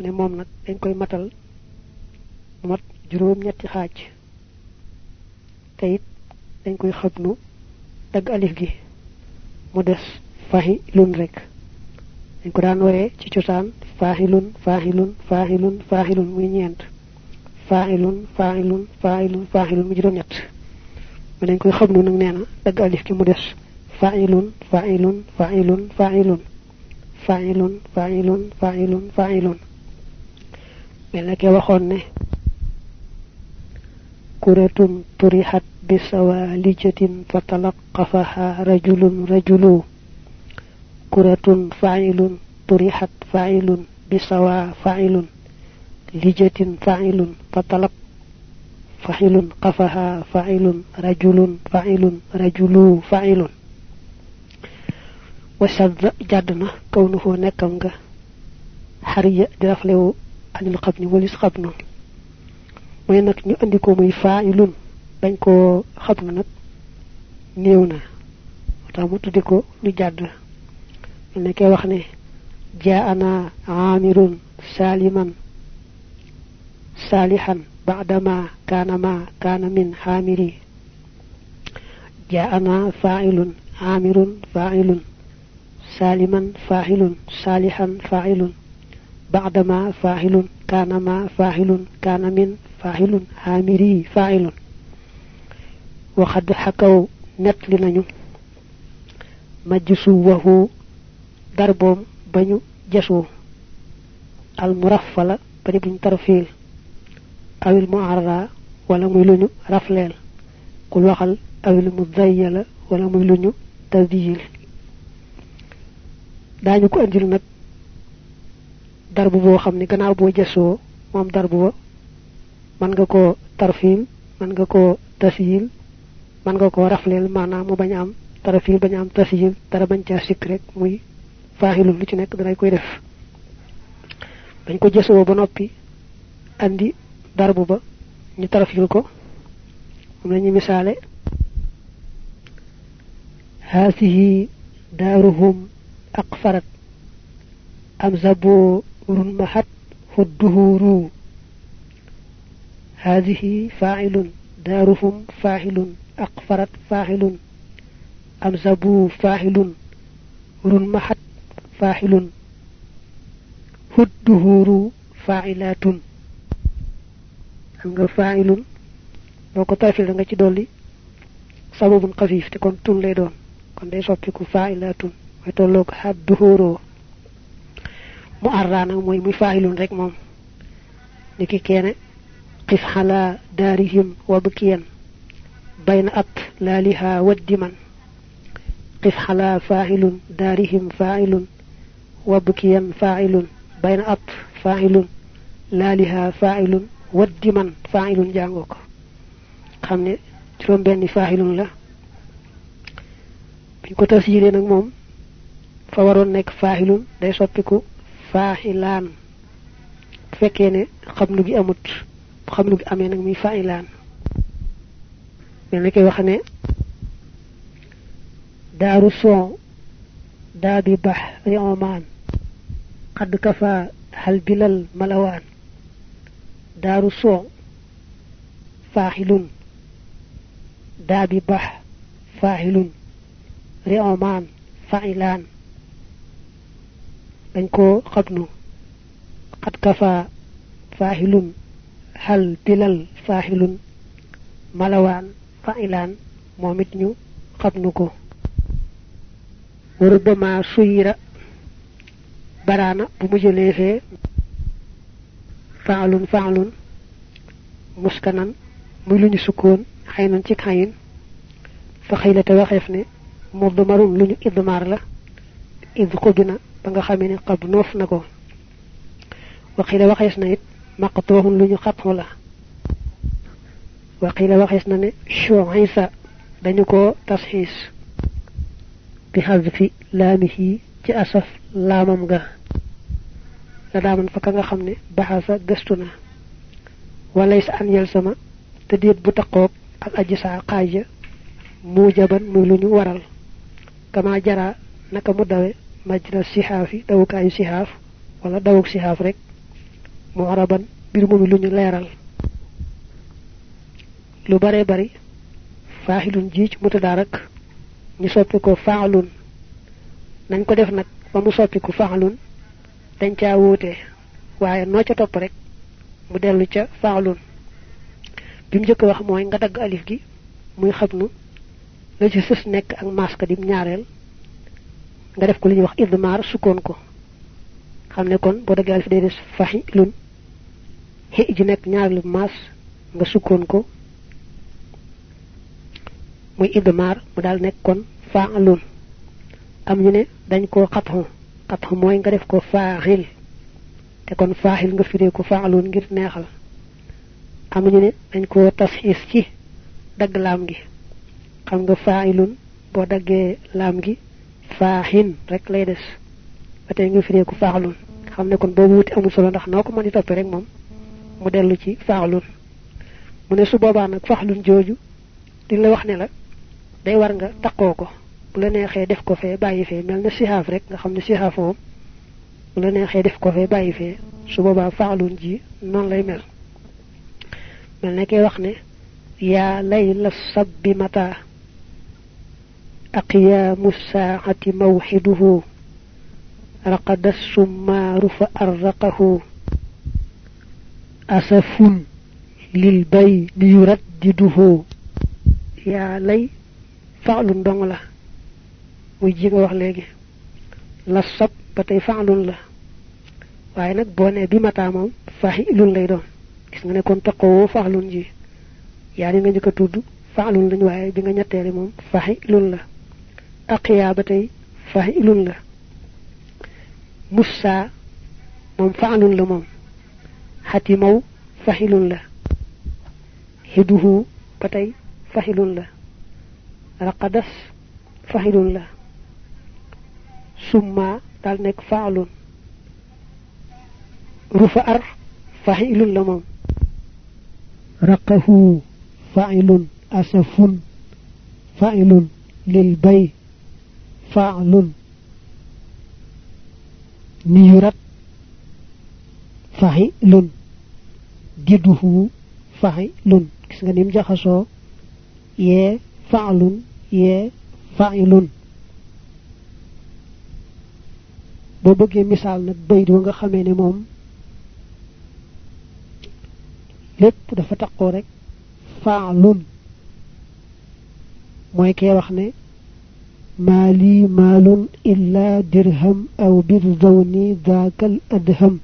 mu ne moom nag dañ koy matal mat juróom ñetti xaaj. Te it dañ koy xabnu dagg alif gi. Mu des fahilun rek. Dañ ko daan waree ci cosaan fahilun fahilun fahilun fahilun muy ñeent. Fahilun fahilun fahilun fahilun mu juróom ñett mu dañ koy xabnu nag nee na dagg alif gi mu des. Fa'ilun lun fa'ilun lun fa'ilun lun fa'ilun lun mel ke waxoon ne kuratun turihat bi sawalijatin fatalaqqafaha rajulun rajulu. Kuratun fa'ilun turihat fa'ilun bisawa fa'ilun. Lijatin fa'ilun fatalaq fa'ilun qafaha fa'ilun rajulun fa'ilun rajulu fa'ilun. Wa shadda jadna kawnuhu nekam nga hariya di anil xabni walis xabnu mooy nag ñu andi ko muy failun dañ ko xabnu nag néew na tax mu tuddi ko lu jàdd mel ne kay wax ne jaana amirun saliman salihan بعدما كان ما كان من حامري جاءنا فاعل عامر فاعل سالما فاعل صالحا فاعل بعدما فاعل كان ما فاعل كان من فاعل عامري فاعل. وقد حكوا نتل نانيو. مجسوه دربوم بنيو جسو. المرفلة بني بن ترفيل أو المعرى ولا ميلونيو رفليل. قل وخل أو المذيلة ولا ميلونيو تذييل. dañu ko andil nak darbu bo xamni gannaaw bo jesso mom darbu ba man nga ko tarfil man nga ko tasyil man nga ko raflel maanaam mu bañ am tarfil bañ am tasyil dara bañ caa sik rek muy fahilu lu ci nek dara koy def. Dañ ko jesso ba nopi andi darbu ba ñu tarfil ko. Mom lañu misale hasihi daruhum aqfarat am محت فالدهور هذه فاعل دارهم فاعل أقفرت فاعل أم زبو فاعل رنمحت فاعل فالدهور فاعلات nga fa'ilun boko tafil nga ci doli sababun khafif te kon tun lay doon kon day soppiku fa'ilatun way tolok hadduhuro mu arra nag mooy muy faayilun rek moom niki keene qif xala daarihim wa bukiyan bayna at laaliha waddiman قف حلا فاعل دارهم فاعل وبكيا فاعل بين أط فاعل لالها فاعل ودما فاعل جانوك خامني جروم بني فاعل لا. بيكو تفسيري نك موم. فا نك فاعل داي سوبيكو faahilaan bu fekkee ne xamlu gi amut bu xamlu gi amee nag muy faahilaan mel ni koy wax ne daaru son daa bi bax ri omaan xadd kafa hal bilal malawaan daaru son faahilun daa bi bax faahilun ri omaan fa'ilan dañ ko xatnu xat kafa fahilun hal bilal fahilun malawaan fa'ilan momit ñu xatnu ko warubama suyira barana bu mu jëlee fee faalun faalun muskanan muy lu ñu sukkoon xaynan ci xayin fa xëylate waxeef ne mudmarun lu ñu idmar la id xubina ba nga xamé ni qab nuf nako waxila waxes na it maqtuhun luñu xatu la waxila waxes na ne shu'isa dañu ko tashis bi hazfi lamihi ci asaf lamam ga. La daamon bahasa gestuna walais an yalsama te deet bu taqoo al ajisa qaja mujaban muy waral. Kama jara naka mu mu majra sihaafi dawukaayu sihaaf wala dawuk sihaaf rek mu'raban bir mu lu ñu lu bare bari faahilun ji ci mutada rek ñu soppi ko faalun. Nañ ko def nag ba mu soppi ko faalun dañ caa wuute. Waaye noo ca topp rek mu dellu ca faalun. Bi mu wax mooy nga dagg alif gi muy xabnu la ci ak maska dim nga def ko li wax idmar sukkoon ko. Xam ne kon boo daggee alif day des fahi lun hi ji nekk ñaareelu mas nga sukkoon ko. Muy idmar mu daal nekk kon faalun am ñu ne dañ koo xatxu xatxu mooy nga def ko faaxil te kon faaxil nga firee ko faalun ngir neexal. Am ñu ne dañ koo tasxiis ci dagg laam gi. Xam nga faailun boo daggee laam gi faahin rek lay des. Ba tey nga firee ko faaxlun xam kon boobu wuti amul solo ndax noo ko mën di toppee rek moom mu dellu ci faaxlun mu ne su boobaa nag faxlun jooju di la wax ne la day war nga taqoo ko. Bu la neexee def ko fee bàyyi fee. Mel na sihaaf rek nga xam ne sihaaf moom bu la neexee def ko fee bàyyi fee. Su boobaa faaxlun ji noonu lay mel. Mel ne kee wax ne yaa layla sabbi mata أقيام الساعة موحده. رقد السمار فأرقه. أسف للبي يردده يا لي فعل دونلا ويجيك نروح ليجي. لا صب بتي فعل لا وينك بوني بما تامم فاحل لي دون كيس نكون كون تقو فعل جي. يعني نجي كتود فعل لي واي بيغا نياتي موم لا aqiya batay fa'ilun la musa mom fa'lun la mom hatimaw fa'ilun la hiduhu batay fa'ilun la raqadas fa'ilun la summa dal nek fa'lun rufa'ar fa'ilun la mom raqahu fa'ilun asafun fa'ilun lil bay fa'lun. Niyurat fa'ilun. Diduhu fa'ilun. Gis nga nim jaxaso? Ye fa'lun ye fa'ilun. Bo bëggee misaal nag bayit wa nga xamee ne moom lépp dafa taqoo rek fa'lun. Mooy kee wax ne مالي مال إلا درهم أو برزوني ذاك الأدهم.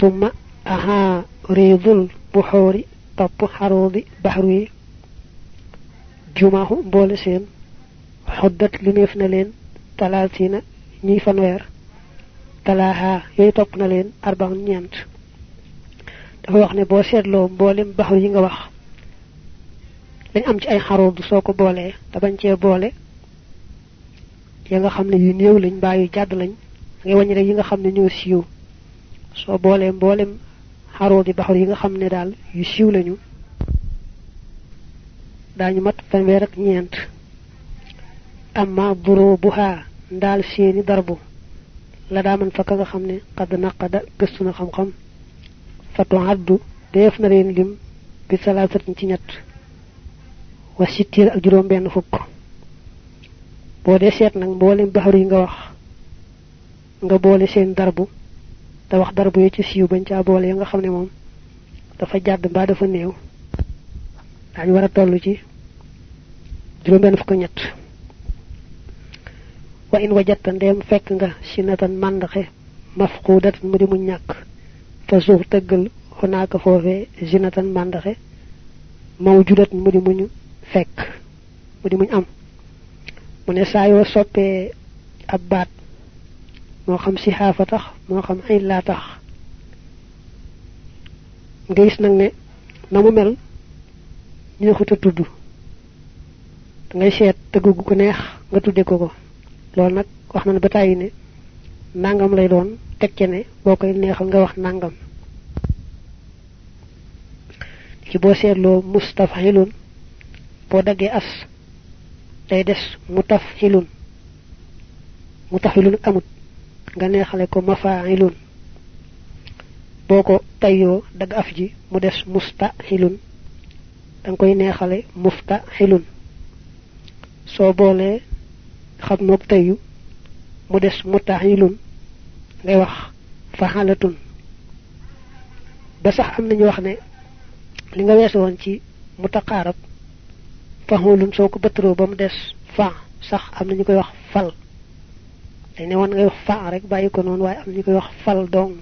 ثم أها ريض البحور طب حروض بحري جمعه بولسين حدت لنفن لين ثلاثين نيفن وير تلاها يطبن لين أربع نيانت. dafa wax ne boo seetloo mboolem baxu yi nga wax dañ am ci ay xaroo ya nga xamne yu neew lañ bayu jadd lañ ngay wañ rek yi nga xamne ñoo siiw. So bolé mbolem xarod yi baxru yi nga xamne dal yu siiw lañu dañu mat fanwer ak ñent amma burubuha ndal seeni darbu la da man fa ka nga xamne qad naqada gëstu na xam xam fatu addu def na leen lim bi salatat ci ñett wa sittir ak juroom benn fukk bo de seet nag mboolem baxaru yi nga wax nga boole seen darbu te wax darbu yi ci siiw bañ caa boole nga xam ne moom dafa jàdd mbaa dafa néew. Daañu war a toll ci juróom benn fukk ñett. Wa in wajatta ndem fekk nga sinatan mandaxe mafqudat mu di mu ñàkk fa suuf tëggal xonaaka foofee zinatan mandaxe mawjudat mu di fekk mu di muñ am mu ne saa yoo soppee ab baat moo xam si xaafa tax moo xam ay laa tax nga gis nag ne na mu mel ñu ko tudd. Da ngay seet tëgg gu ko neex nga tudde ko ko. Loolu nag wax na ne ba ne nangam lay doon teg ci ne boo koy neexal nga wax nangam. Ci boo seetloo mustafhilun boo daggee as day des mutafhilun mutafhilun amut. Nga neexale ko mafailun. Boko tayo dag af ji mu des mustahilun dang koy neexale muftahilun so bolé xam nok tayu mu des mutahilun ngay wax fahalatun ba sax am nañu wax ne li nga weesu woon ci mutaqarab fahulun soo ko mu des fa sax am nañu koy wax fal. Dañ ne woon ngay wax fa rek bàyyi am nañu koy wax fal dong.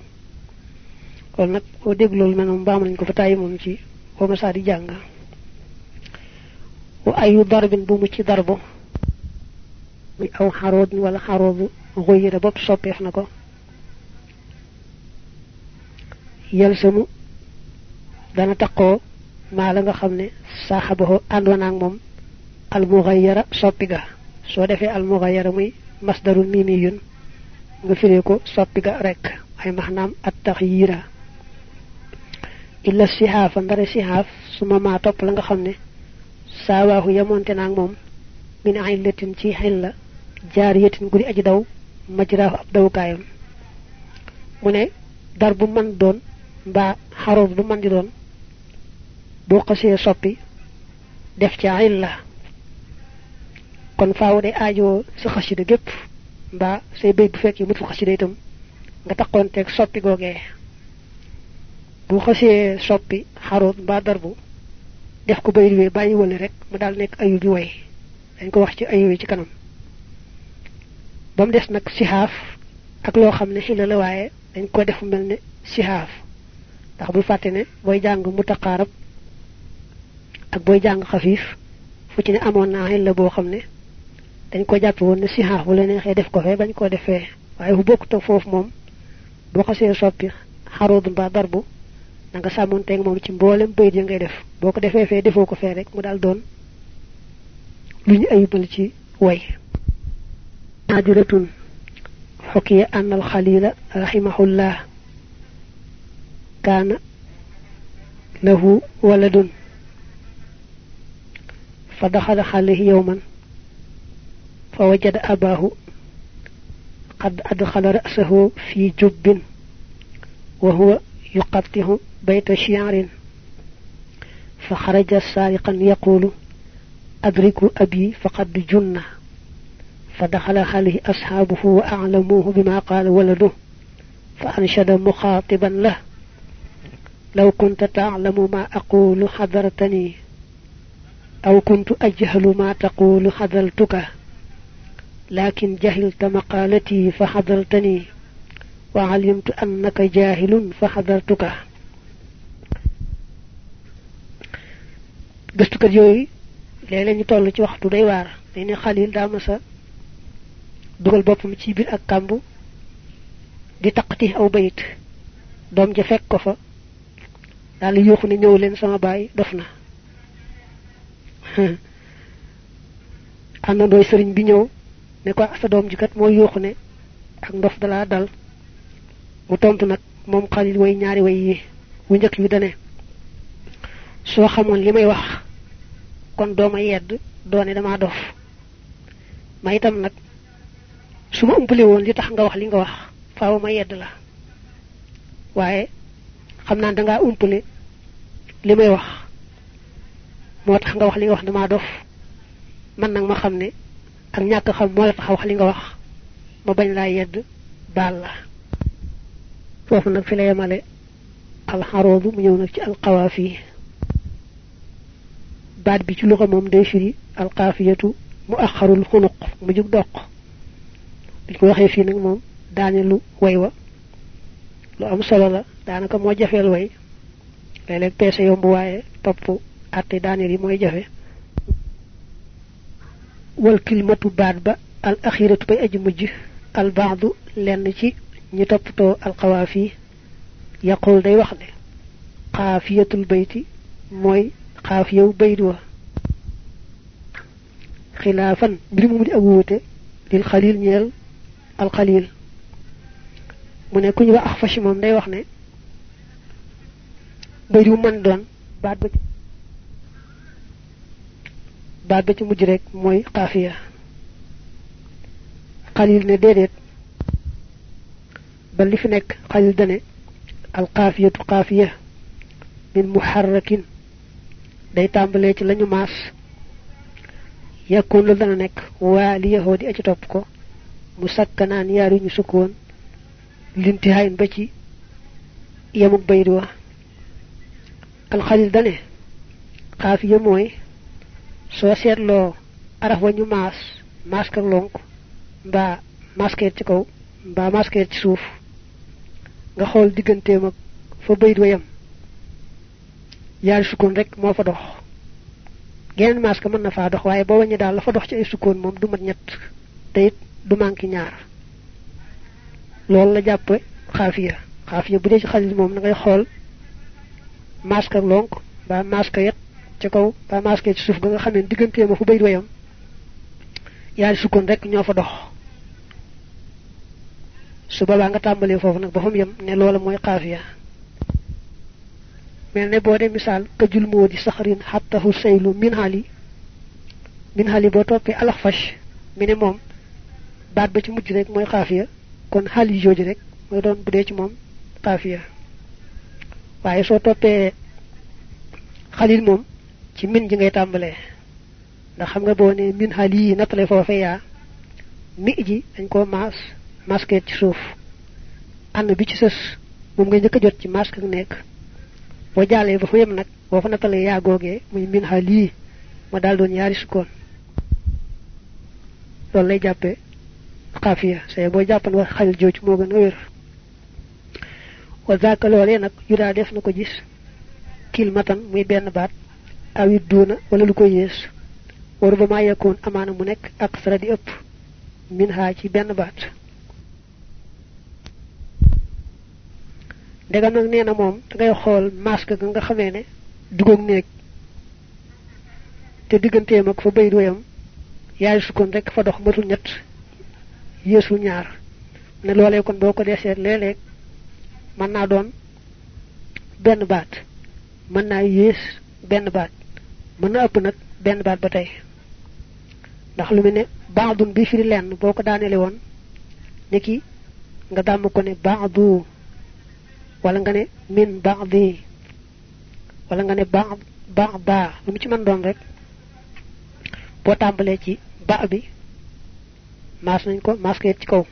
Kon nag boo dégg loolu mel moom baam nañ ko fa ci ma di wa ayu darbin bu mu ci darbo muy aw xarood wala xaroodu xoyira bopp soppeef na ko. Yalsamu dana taqoo maa la nga xam ne saaxabaho àndoon ak moom al mughayara soppi ga. Soo defee al mughayara muy masdarul mimiyun nga firee ko soppi ga rek. Ay maxnaam at taxyira illa sihaafa ndare sihaaf suma maa topp la nga xam ne saawaahu yamonte naag moom min illatin ci xilla jaariyatin gudi aji daw majraahu ab dawukaayam. Mu ne dar bu man doon mbaa bu man di boo xasee soppi def ca illa. Kon faaw de aajo sa xasida gépp mbaa say béy bu fekkee mutu xasida itam nga taqoonteeg soppi googee. Soppi darbu def ko bay wee bàyyi wala rek mu ayu bi way dañ ko wax ci ayu ci kanam. Ba mu des nag ak loo xam ne xila la waaye dañ ko def mel ne sihaaf. Bu fàtte ne ak booy jàng xafiif fu ci ne amoon naa xilla boo xam dañ ko jàpp woon ne sihaaf bu la neexee def ko fee bañ koo defee waaye bu bokkut ak foofu moom boo xasee soppi xarood mbaa darbu da nga sàmmonteeg moom ci mboolem bayit ya ngay def boo ko defee fee defoo ko fee rek mu daal doon lu ñu ayibal ci way نادرة حكي أن الخليل رحمه الله كان له ولد فدخل عليه يوما فوجد أباه قد أدخل رأسه في جب وهو يقطع بيت شعر فخرج سارقا يقول أدركوا أبي فقد جنّ فدخل عليه أصحابه وأعلموه بما قال ولده فأنشد مخاطبا له لو كنت تعلم ما أقول حذرتني أو كنت أجهل ما تقول حذلتك لكن جهلت مقالتي فحذرتني وعلمت أنك جاهل فحذرتك gëstukat yooyu léeg-léeg ñu toll ci waxtu day waar day ne xalil daa masa dugal boppam ci biir ak kàmb di taqati aw bayit doom ja fekk ko fa daal yuuxu ne ñëw leen sama baay dof na àndandooy sëriñ bi ñëw ne ko sa doom ji kat ne ak ndof dal. Mu tontu nag moom xalil way ñaari way yi wu njëkk wi dane soo xamoon li may wax kon dooma yedd doone dama dof. Ma itam nag su ma umpale li tax nga wax li nga wax faaw ma yedd la. Wax moo tax nga wax li nga wax dama dof man nag ma xam ne ak ñàkk xam moo la tax wax li nga wax ma bañ laa yedd baal la foofu nag fi la yemale alxaroodu mu ñëw nag ci alqawaafi baat bi ci luxa moom day firi alqaafiyatu mu axarul xunuq mu jug doq biñ ko waxee fii nag moom daane lu way wa lu am solo la daanaka moo jafeel way léeg-léeg peese yomb waaye topp àtte daaneel yi mooy jafe wal kilmatu baat ba al axiratu bay aji mujj al baadu lenn ci ñi toppatoo al xawaafi yaqul day wax ne xaafiyatul bayti mooy xaafiyaw bayt wa xilaafan mbir mu di ak wuute lil xalil ñeel al xalil mu ne ku ñu wax ax fashi moom day wax ne bayt wu mën doon baat ba baat ba ci mujj rek mooy xaafiya xalil ne déedéet. Ba li fi dane min muharrakin. Day tàmbalee ci lañu maas. Yakun dana nekk waa li yahoo di aci topp ko. Mu sakkanaan yaaru ñu sukkoon. Lintihayn ba ci yamuk baydi wa. Dane soo seetloo araf wa ñu maas maas ka lonk mbaa maskeet ci kaw mbaa maskeet ci suuf nga xool digganteem ak fa bayit wa yam yaari sukkoon rek moo fa dox. Geneen maas mën na faa dox waaye boo wàññi daal la fa dox ci ay sukkoon moom du mat ñett te it du manki ñaar. Loolu la jàppe xaafiya. Xaafiya bu dee ci xalis moom na ngay xool lonk ba yet ci kaw ba maska ci suuf ga nga xamee diggantee ma fu bayit wayam yaari sukkoon rek ñoo fa dox. Su boobaa nga tàmbalee foofu nag ba fa mu yem ne loola mooy xaafiya mel ne boo dee misaal këjul moo di saxarin xattahu saylu min hali min hali boo toppee alax fash mi ne moom baat ba ci mujj rek mooy xaafiya kon hali jooju rek mooy doon bu dee ci moom xaafiya waaye soo toppee xalil moom ci min ji ngay tàmbalee. Ndax xam nga boo ne min hali yi foofe yaa mi ji dañ koo maas masque ci suuf. Ànd bi ci sës moom nga njëkk a jot ci masque nekk. Boo jàllee ba fa yem nag fa nattalee yaa googee muy min hali ma doon yaari lay xaafiya. Say boo jàppan wax jooju moo gën a wér. Wa zaaka nag yu daa def na ko gis kilmatan muy benn baat awit duuna wala lu ko yées waru ba maa yekkoon amaana mu nekk ak sara di ëpp. Min haa ci benn baat. Ndegam nag nee na xool masque ga nga ne te fa bay doyam yaari sukkoon rek fa dox matul ñett yeesul ñaar. Ne kon boo ko dee seet léeg-léeg doon benn mën na ëpp nag benn baat ba tey. ndax lu mu ne baadun bi firi lenn boo ko daanele woon ni ki nga dàmm ko ne baadu wala nga ne min baadi wala nga ne baad baada lu mu ci mën doon rek boo tàmbalee ci ba bi maas nañ ko maas ko ci kaw.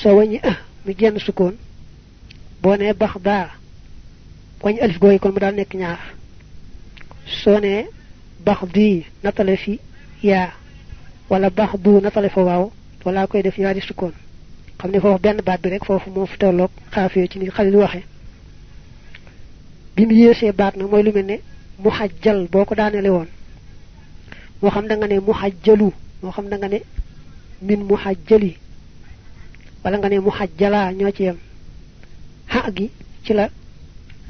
soo wàññi ah mu jenn sukkoon boo nee bax daa wàññi alif gooyi kon mu daal nekk ñaar soo nee bax di nattale fi yaa wala bax du nattale fa waaw wala koy def yaari sukkoon. Xam ne foofu benn baat bi rek foofu moo fi tolloog xaafee ci ni xalil waxe. Bi mu yéesee baat nag mooy lu mel ne mu xajjal boo ko daanele woon. Moo xam da nga ne mu xajjalu moo xam da nga ne min mu xajjali wala nga ne mu xajjalaa ñoo ci xa gi ci la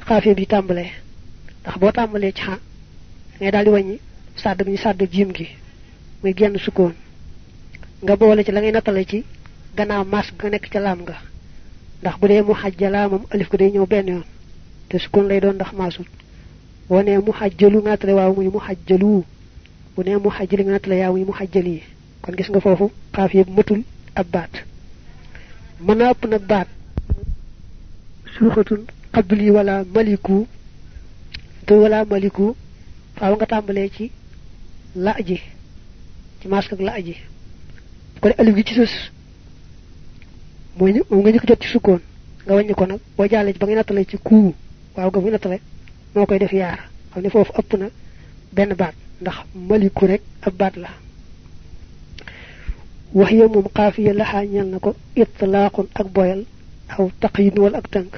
xaafee bi tàmbalee. Ndax boo tàmbalee ci xa ngay daal di wàññi sàdd bi ñu sàdd jiim gi muy genn sukkoon. nga boole ci la ngay nattale ci gannaaw mas nga nekk ca laam nga ndax bu dee mu moom alif ko day ñëw benn yoon. te sukkoon lay doon ndax maasul boo nee mu xajjalu nga nattale waaw muy mu xajjalu bu nee mu xajjali nga nattale yaa muy mu kon gis nga foofu xaaf yëpp matul ab baat. mën ëpp nag qabli wala maliku. te wala maliku faaw nga tàmbalee ci la ji ci masque ak la ji ko de alif gi ci sës mooy moom nga njëkk jot ci sukkoon nga wàññi ko nag boo jàllee ba nga nattalee ci kuu waaw nga muy nattale moo koy def yaar xam ne foofu ëpp na benn baat ndax maliku rek ab baat la wax ya moom xaafiya laxaa ñel na ko itlaaqun ak boyal aw taqyin wala ak tënk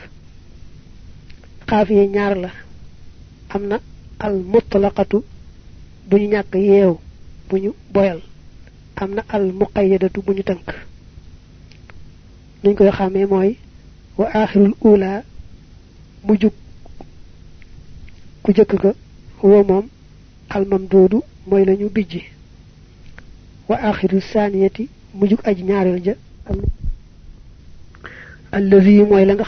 xaafiya ñaar la am na al mutlaqatu bu ñu ñàkk yeew bu ñu boyal. Al muqayyadatu bu ñu tënk. Nuñ koy xàmmee mooy wa ula mujjug ku jëkk ga huwa moom al mamduudu mooy lañu bijji. Wa axiru saaniyati mujjug aji ñaareel ja. Allazi la nga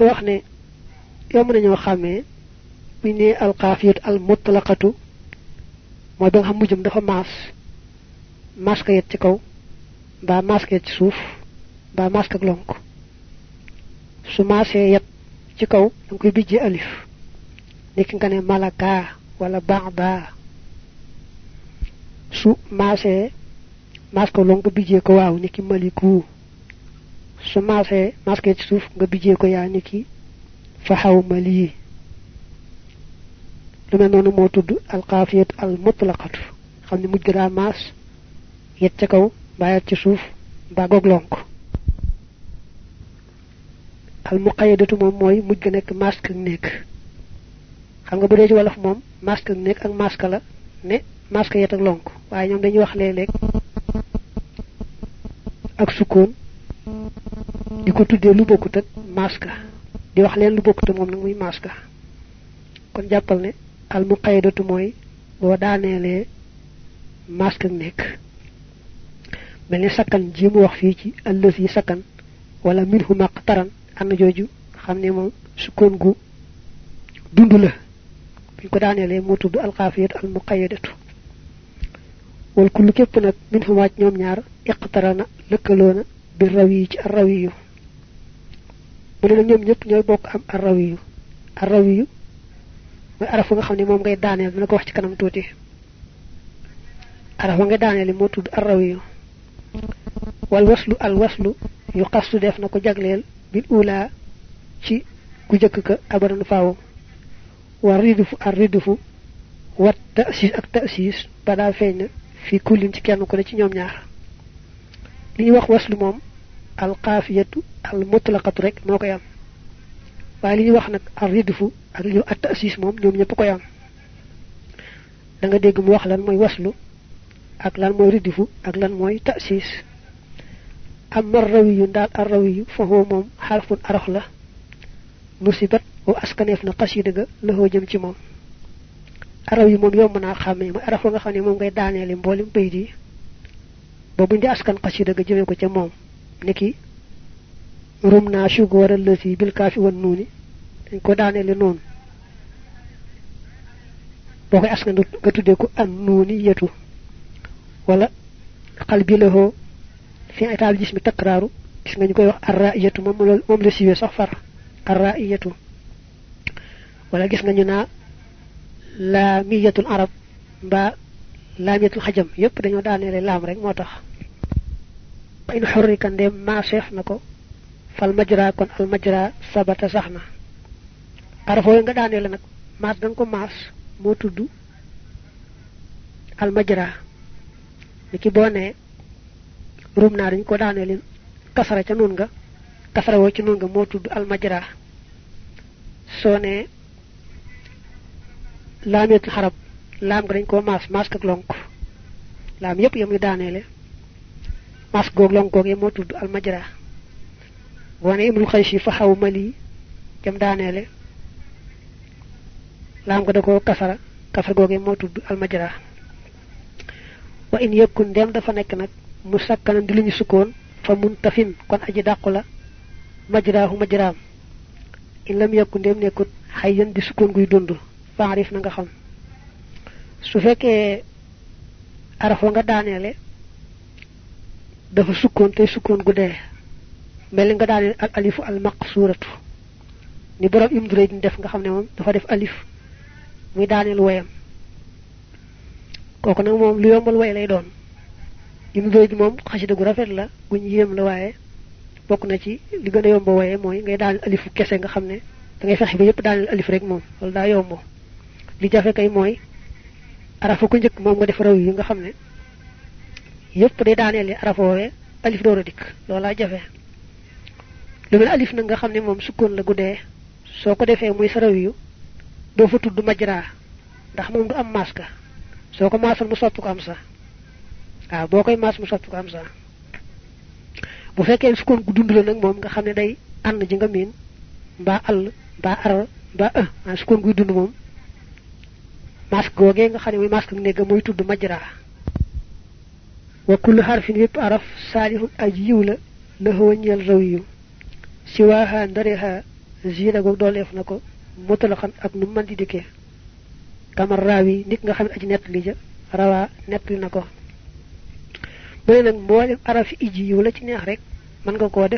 wax ne yomb nañoo xàmmee buñ ne alxaafiyatu al mutlaqatu ba nga xam mujjum dafa maas maska yet ci kaw mbaa maska yet ci suuf mbaa maska ak lonk. Su maasee yet ci kaw dang koy bijjee alif. Nekk nga ne malaka wala ba'da. Su maasee mas ko long nga bijjee ko waaw niki maliku. Su maasee mas ci suuf nga bijjee ko yaa niki fa xaw mali lu mel noonu moo tudd alqaafiyat al mutlaqatu xam ne mujj daa maas yet ca kaw mbaa ci suuf mbaa goog lonk. al muqayyadatu moom mooy mujj nekk masque nekk xam nga bu dee ak ne masque yet ak lonk. waaye ñoom dañuy wax léeg-léeg ak sukkoon di ak di wax leen lu bokkut ak moom nag muy masque. Kon jàppal ne al muqayyadatu mooy boo daaneelee masque nekk. Mel ni sakkan ji mu wax fii ci yi sakkan wala minhu maqtaran. Am jooju xam ne moom sukkoon gu la. Ko daaneelee moo tudd alxaafiyat al muqayyadatu wal kullu képp nag min humaaj ñoom ñaar iqtarana bi rawi ci arrawiyu mu ne ñoom ñëpp am arrawiyu arrawiyu mooy arafu nga xam ne moom ngay daaneel dina ko wax ci kanam tuuti. Araf nga daaneel moo tudd arrawiyu wal waslu al waslu yu qastu def na ko jagleel ula ci ku jëkk ka abadan faaw. Wa ridfu ar ridfu wa ta'sis ak ta'sis ba daa feeñ fi kullin ci kenn ko ne ci ñoom ñaar. Li wax waslu moom al qafiyatu al mutlaqatu rek moo koy am. Li wax nag ar ridfu ak li at ta'sis moom ñoom ñëpp koy am. Da nga dégg mu wax lan mooy waslu ak lan mooy ridfu ak lan mooy ta'sis amma rawiyu ndaal ar rawiyu fa huwa moom xarfun arax la. Nusibat wa askaneef na qasida ga lahoo jëm ci moom. Araw yi moom yomb naa xàmmee mooy araf nga xam ne moom ngay daaneeli mboolem bay di ba buñ askan qasida ga jëmee ko ca moom niki? Rum naa shugoor allati bil kaafi wan nuuni dañ ko daaneeli noonu boo koy askan nga tuddee ko an nuuni yetu wala xal bi lahoo fi étal gis mi takraaru gis nga koy wax arraiyatu moom la moom la siwee sax far. Arraiyatu. Wala gis nga ñu naa arab mbaa laamiyatul xajam. Yépp dañoo daaneele laam rek moo tax in xurrika ndem maaseef na ko fal majra kon al majra sabata sax na araf nga daaneele nag maas danga ko maas moo tudd al majra. Ni ki boo nee rum naa dañ ko daaneele kasara ca nun nga kasara woo ci nga moo tudd al majra. Soo nee laamiyatul xarab laam nga dañ koo maas maas ak lonk. Laam yépp yamuy daaneele maas goog lonk googee moo tudd al majra. Boo ne imrul xaysi fa xaw mali jam daaneele laam nga da koo kasara googee moo tudd al majra. Wa in yëkkun ndem dafa nekk nag mu sakkanan di lu ñu sukkoon fa mun tafin kon aji dàqu la majraahu majraam. In lam yëkkun ndem nekkut xayyan di sukkoon guy dund. Faarif na nga xam. Su fekkee araf wa nga dafa sukkoon tey sukkoon gu dee. Mel nga al alifu al maqsuratu ni borom im duré def nga xam ne moom dafa def alif muy daaneel woyam. Kooku nag moom lu yombal way lay doon. Im duré moom xasida gu rafet la guñ yéem la waaye bokk na ci li gën a yomb mooy ngay daaneel alifu kese nga xam ne da ngay fexe ba yépp daaneel alif rek moom loolu daa yomb. Li jafe kay mooy arafa njëkk moom nga def raw yi nga xam ne yépp day daaneel arafa woowee alif door a dikk loolaa jafe. Lu mel alif nag nga xam ne moom sukkoon la guddee soo ko defee muy sa raw yu doo fa tudd majra ndax moom du am maska soo ko maasal mu soppi ko am sa. Waaw boo koy maas mu soppi ko am sa. Bu fekkee sukkoon gu dund la nag moom nga xam ne day ànd ji nga miin mbaa àll mbaa ar mbaa ë ah sukkoon guy dund moom masque googee nga xam ne muy masque néeg muy tudd majra وكل حرف يب عرف صالح أجيول له وني الروي سواها دريها زينة قو دوليف نكو مطلقا أك نمان دي ديكي. كما الراوي نيك نخم أج نتلي جا روا نتلي نكو بينا مواليم عرف إجيولة تنيه ريك. من قو قو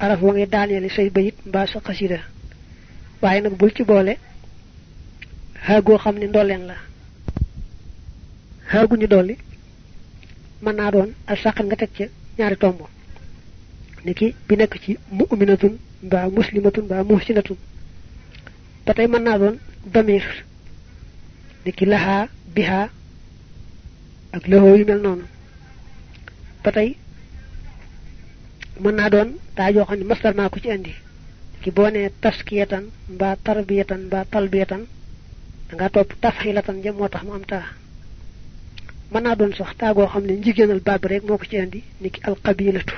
عرف وغي داني اللي سي بيت مباسا قصيدة. وعينك بولتي بولي. ها قو خم ندولين لا ها ندولي mën naa doon ak sàqal nga teg ñaari tomb. Niki bi nekk ci mu'minatun mbaa muslimatun mbaa muhsinatun. Ba tey mën naa doon damir. Niki lahaa bihaa ak lëxoo yu mel noonu. Ba tey mën naa doon daa joo xam ne ko ci indi ki boo taskiyatan mbaa tarbiyatan mbaa talbiyatan nga topp tafxilatan ja moo tax mu am taa mën naa doon sax taagoo xam ne njigéenal baab rek moo ko ci indi ni ki alqabilatu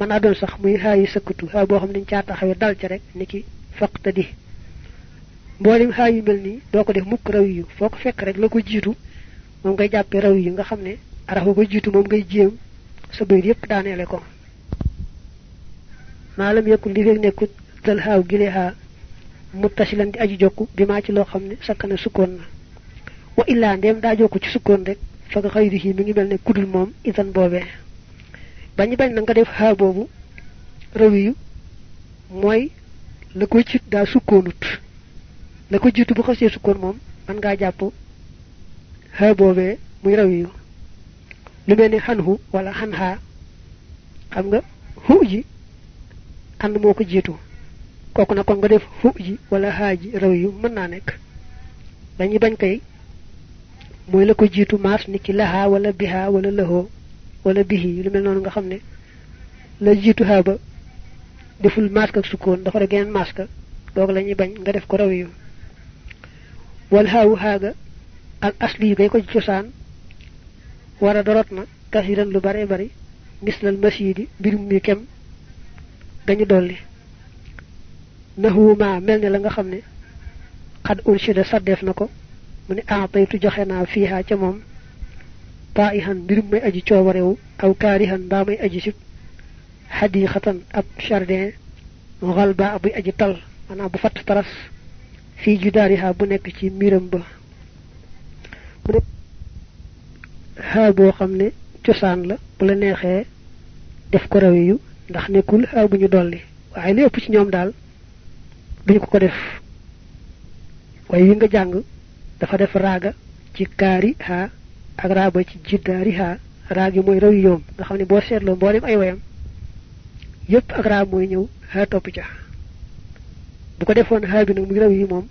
mën naa doon sax muy xaayi sëkkatu xaa boo xam ne caa taxawee dal ca rek ni ki faqtadi. Mboolem xaa yu mel nii doo ko def mukk raw yu foo ko fekk rek la ko jiitu moom ngay jàppee raw yu nga xam ne arafa ko jiitu moom ngay jéem sa bayit yépp daaneele ko. Maalam yakul li fekk nekkut dal xaaw gile xaa muttasilan di aji jokku bi maa ci loo xam ne sakkana sukkoon na wa illa ndem daa jokku ci sukkoon rek fa nga xayrihi mi ngi mel kudul moom itan boobee. Bañ na nga def xaa boobu rawiyu mooy la ko ci daa sukkoonut. La ko jiitu bu xasee sukkoon moom man ngaa jàpp muy rawiyu lu mel ni wala xanxaa xam nga hu ji ànd moo na kon nga def hu ji wala xaa ji rawiyu mën naa dañuy bañ kay mooy la ko jiitu maas ni ki lahaa wala bihaa wala lahoo wala bihi lu mel noonu nga xam ne la jiitu xaa ba deful mask ak sukkoon dafa rek geneen mask doog la bañ nga def ko raw yu wal xaawu xaaga al asli gay ko ci cosaan war a dorot na kasiran lu bare bari mislal masidi mbirum mi kem gañu dolli nahuuma mel ne la nga xam ne xad unshida saddeef na ko mu ne aataytu joxe naa fiiha ca moom taihan mbirum may aji coobarewu aw kaarihan mbaa may aji sib xadiixatan ab jardin xalba buy aji tal maanaam bu fatt taras fii judaariha bu nekk ci miram ba mu ne xaa boo xam ne cosaan la bu la neexee def ko rawe yu ndax nekkul xaa bu ñu dolli waaye li ëpp ci ñoom daal duñu ko ko def waaye wi nga jàng dafa def raaga ci kaari ha ak raaba ci jiddaari ha raagi mooy raw yoom. Nga xam ne boo seetloo mboolem ay wayam yépp ak raab mooy ñëw ha topp ca. Bu ko defoon ha bi nag muy raw yi moom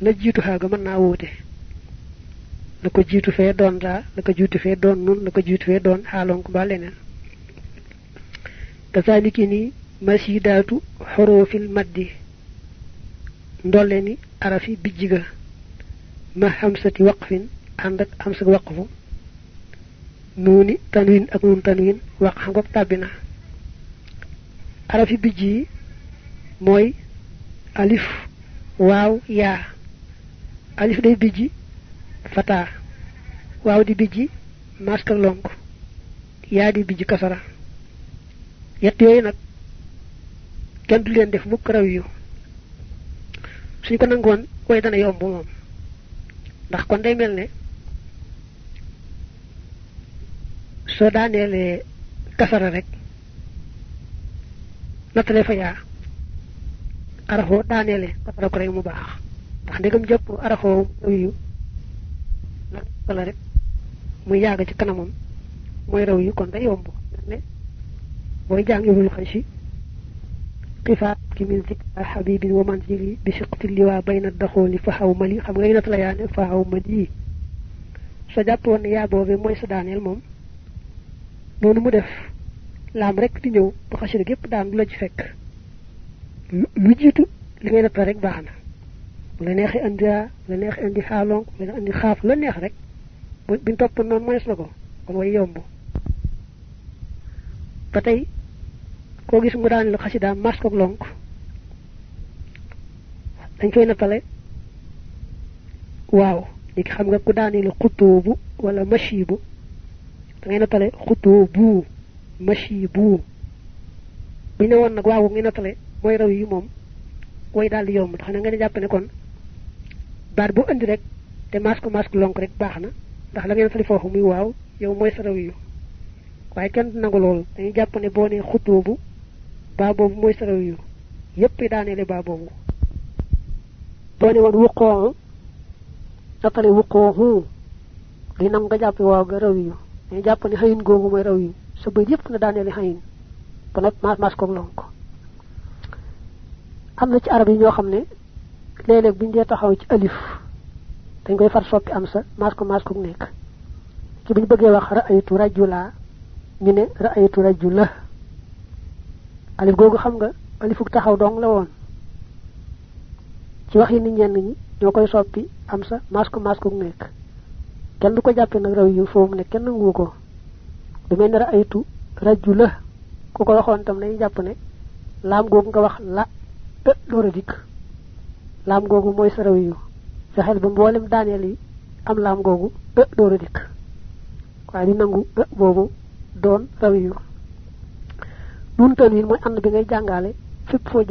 la jiitu ha ga mën naa wóote la ko jiitu fee doon raa la ko jiitu fee doon nun la ko jiitu fee doon xaalonk ba leneen. Kazaliki ni masidaatu xorofil maddi ndolle arafi bijjiga ma hamsati waqfin ànd ak hamsa waqfu nuuni tanwin ak nun tanwin waq xam ngoog tàbbi na arafi bijj yi mooy alif waaw yaa alif day bijji fataa waaw di bijji maska lonk yaa di bijji kasara yett yooyu nag kenn du leen def mukk raw yu suñ ko nangoon way dana yomb ndax kon day mel ne soo daaneelee kasara rek. Nattale fa yaa arafoo daaneele kasara ko rek mu baax. Ndax ndegam jëpp arafoo raw yu la rek muy yàgg ci kanamam mooy raw yu kon day yomb. Ne booy jàng ibul xëy قفا من ذكر حبيب ومنزلي بشقة اللواء بين الدخول. فهو ملي خم غير طليان يعني. فهو مدي سجاب ونيا بوفي موي سدان الموم نون مدف لام رك دي بخشر جيب دان لج فك. مجيتو لغير طريق باحنا لنيخي اندها لنيخي أندي حالون لنيخي أندي خاف. لنيخ رك. بنتوب نون موي سنكو ونوي يومبو koo gis mu daan la xasidaam mas ko lonk. Dañ koy nattale. Waaw léegi xam nga ku daani la xutoobu wala mashibu da ngay xutoobu mashibu bu ne woon nag waaw ngay nattale mooy raw yi moom way daal di yomb tax na nga ne jàpp ne kon baat bu andi rek te mas ko mas ko lonk rek baax na ndax la ngay nattale foofu muy waaw yow mooy sa raw yu. Waaye kenn nangu loolu dañuy jàpp ne boo xutoobu baa boobu mooy sa rawiyu yépp daaneele baa boobu boo ne woon wuqooxu dappale wuqooxu di nam nga jàppe waaw ga rawiyu dañu jàpp ne xëyin googu mooy rawiyu sa bëy yépp na daaneele xëyin. Ba nag mas mas ko. Lonk am na ci arab yi ñoo xam ne léeg-léeg buñ dee taxaw ci alif dañ koy far soppi am sa mas ko mas ko nekk. Ci buñ bëggee wax ra'aytu rajula ñu ne ra'aytu rajula alif googu xam nga alifuk taxaw dong la woon. Ci wax yi nit ñenn ñi ñoo soppi am sa mas ko mas ko nekk. Kenn du ko jàppe raw yu foofu ne kenn nangu ko. Du mel ne ra'aytu rajula ku ko waxoon tam dañuy jàpp ne laam googu nga wax la e door a dikk. Laam googu mooy sa raw yu. Fexeel ba mboolem daaneel yi am laam googu e door a dikk. Waaye di nangu e boobu doon raw yu nun tanwin mooy ànd bi ngay jàngale. Fépp foo